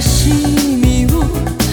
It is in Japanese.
しみを